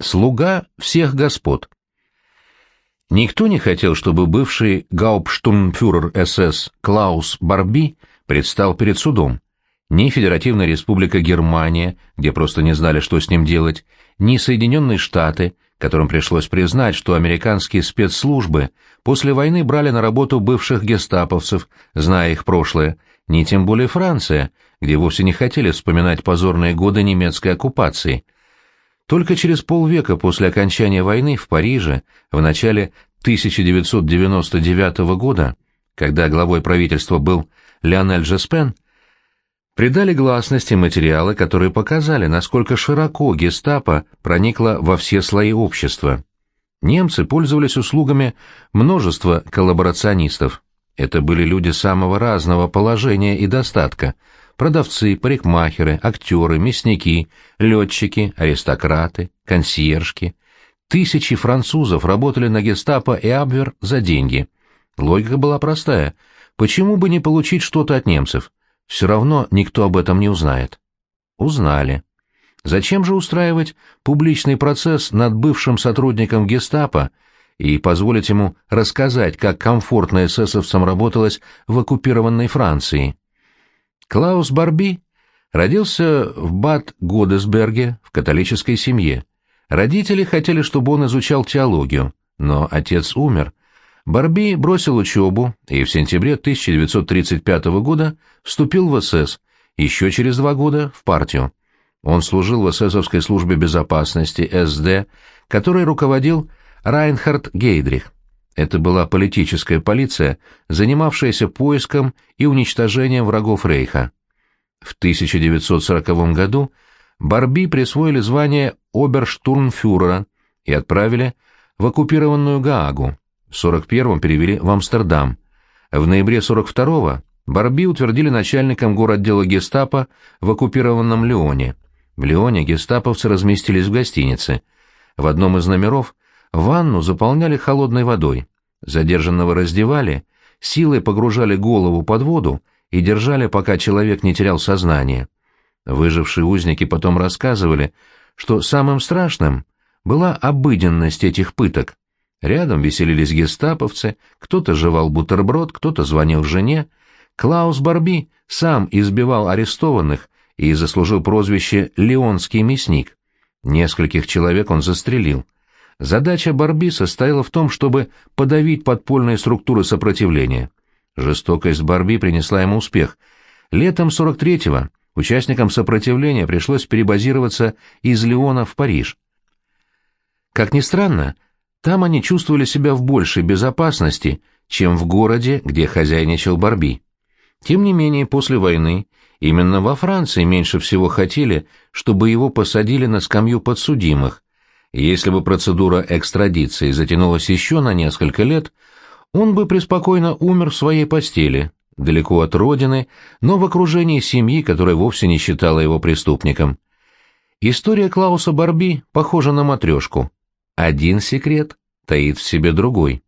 Слуга всех господ. Никто не хотел, чтобы бывший гауптштурмфюрер СС Клаус Барби предстал перед судом. Ни Федеративная Республика Германия, где просто не знали, что с ним делать, ни Соединенные Штаты, которым пришлось признать, что американские спецслужбы после войны брали на работу бывших гестаповцев, зная их прошлое, ни тем более Франция, где вовсе не хотели вспоминать позорные годы немецкой оккупации. Только через полвека после окончания войны в Париже, в начале 1999 года, когда главой правительства был Леонель Жеспен, придали гласности материалы, которые показали, насколько широко гестапо проникло во все слои общества. Немцы пользовались услугами множества коллаборационистов. Это были люди самого разного положения и достатка – продавцы, парикмахеры, актеры, мясники, летчики, аристократы, консьержки. Тысячи французов работали на гестапо и Абвер за деньги. Логика была простая. Почему бы не получить что-то от немцев? Все равно никто об этом не узнает. Узнали. Зачем же устраивать публичный процесс над бывшим сотрудником гестапо и позволить ему рассказать, как комфортно эсэсовцам работалось в оккупированной Франции? Клаус Барби родился в Бад-Годесберге в католической семье. Родители хотели, чтобы он изучал теологию, но отец умер, Барби бросил учебу и в сентябре 1935 года вступил в СС, еще через два года в партию. Он служил в эсэсовской службе безопасности СД, которой руководил Райнхард Гейдрих. Это была политическая полиция, занимавшаяся поиском и уничтожением врагов Рейха. В 1940 году Барби присвоили звание оберштурмфюрера и отправили в оккупированную Гаагу, в 41-м перевели в Амстердам. В ноябре 42-го Барби утвердили начальником городдела гестапо в оккупированном Лионе. В Лионе гестаповцы разместились в гостинице. В одном из номеров ванну заполняли холодной водой. Задержанного раздевали, силой погружали голову под воду и держали, пока человек не терял сознание. Выжившие узники потом рассказывали, что самым страшным была обыденность этих пыток. Рядом веселились гестаповцы, кто-то жевал бутерброд, кто-то звонил жене. Клаус Барби сам избивал арестованных и заслужил прозвище «Леонский мясник». Нескольких человек он застрелил. Задача Барби состояла в том, чтобы подавить подпольные структуры сопротивления. Жестокость Барби принесла ему успех. Летом 43-го участникам сопротивления пришлось перебазироваться из Леона в Париж. Как ни странно, там они чувствовали себя в большей безопасности, чем в городе, где хозяйничал Барби. Тем не менее, после войны именно во Франции меньше всего хотели, чтобы его посадили на скамью подсудимых. Если бы процедура экстрадиции затянулась еще на несколько лет, он бы преспокойно умер в своей постели, далеко от родины, но в окружении семьи, которая вовсе не считала его преступником. История Клауса Барби похожа на матрешку. Один секрет таит в себе другой.